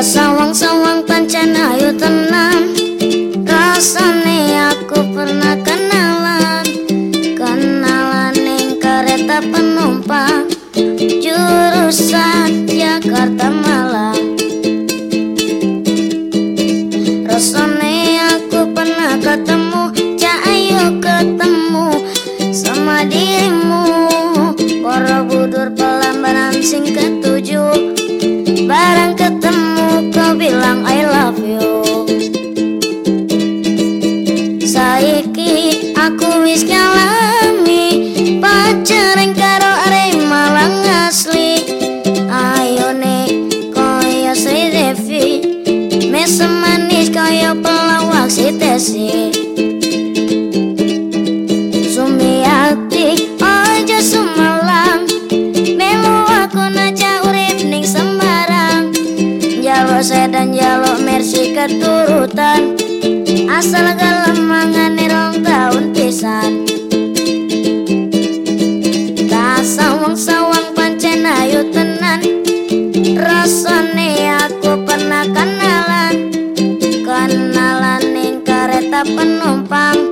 Sawang-sawang pancen ayu tenan Rasane aku pernah kenalan. Kenalan ning kereta penumpang sing ketujuh Barang ketemu kau bilang I love you. Saiki aku wis ngalami Pacaran karo are malang asli. Ayo nih koyo Sri Devi Mesem manis koyo pelawak si Tesi mercy keturutan Asal galemangan rong tahun pisan. Tak sawang-sawang pancen ayu tenan. Rasane aku pernah kenalan. Kenalan ning kereta penumpang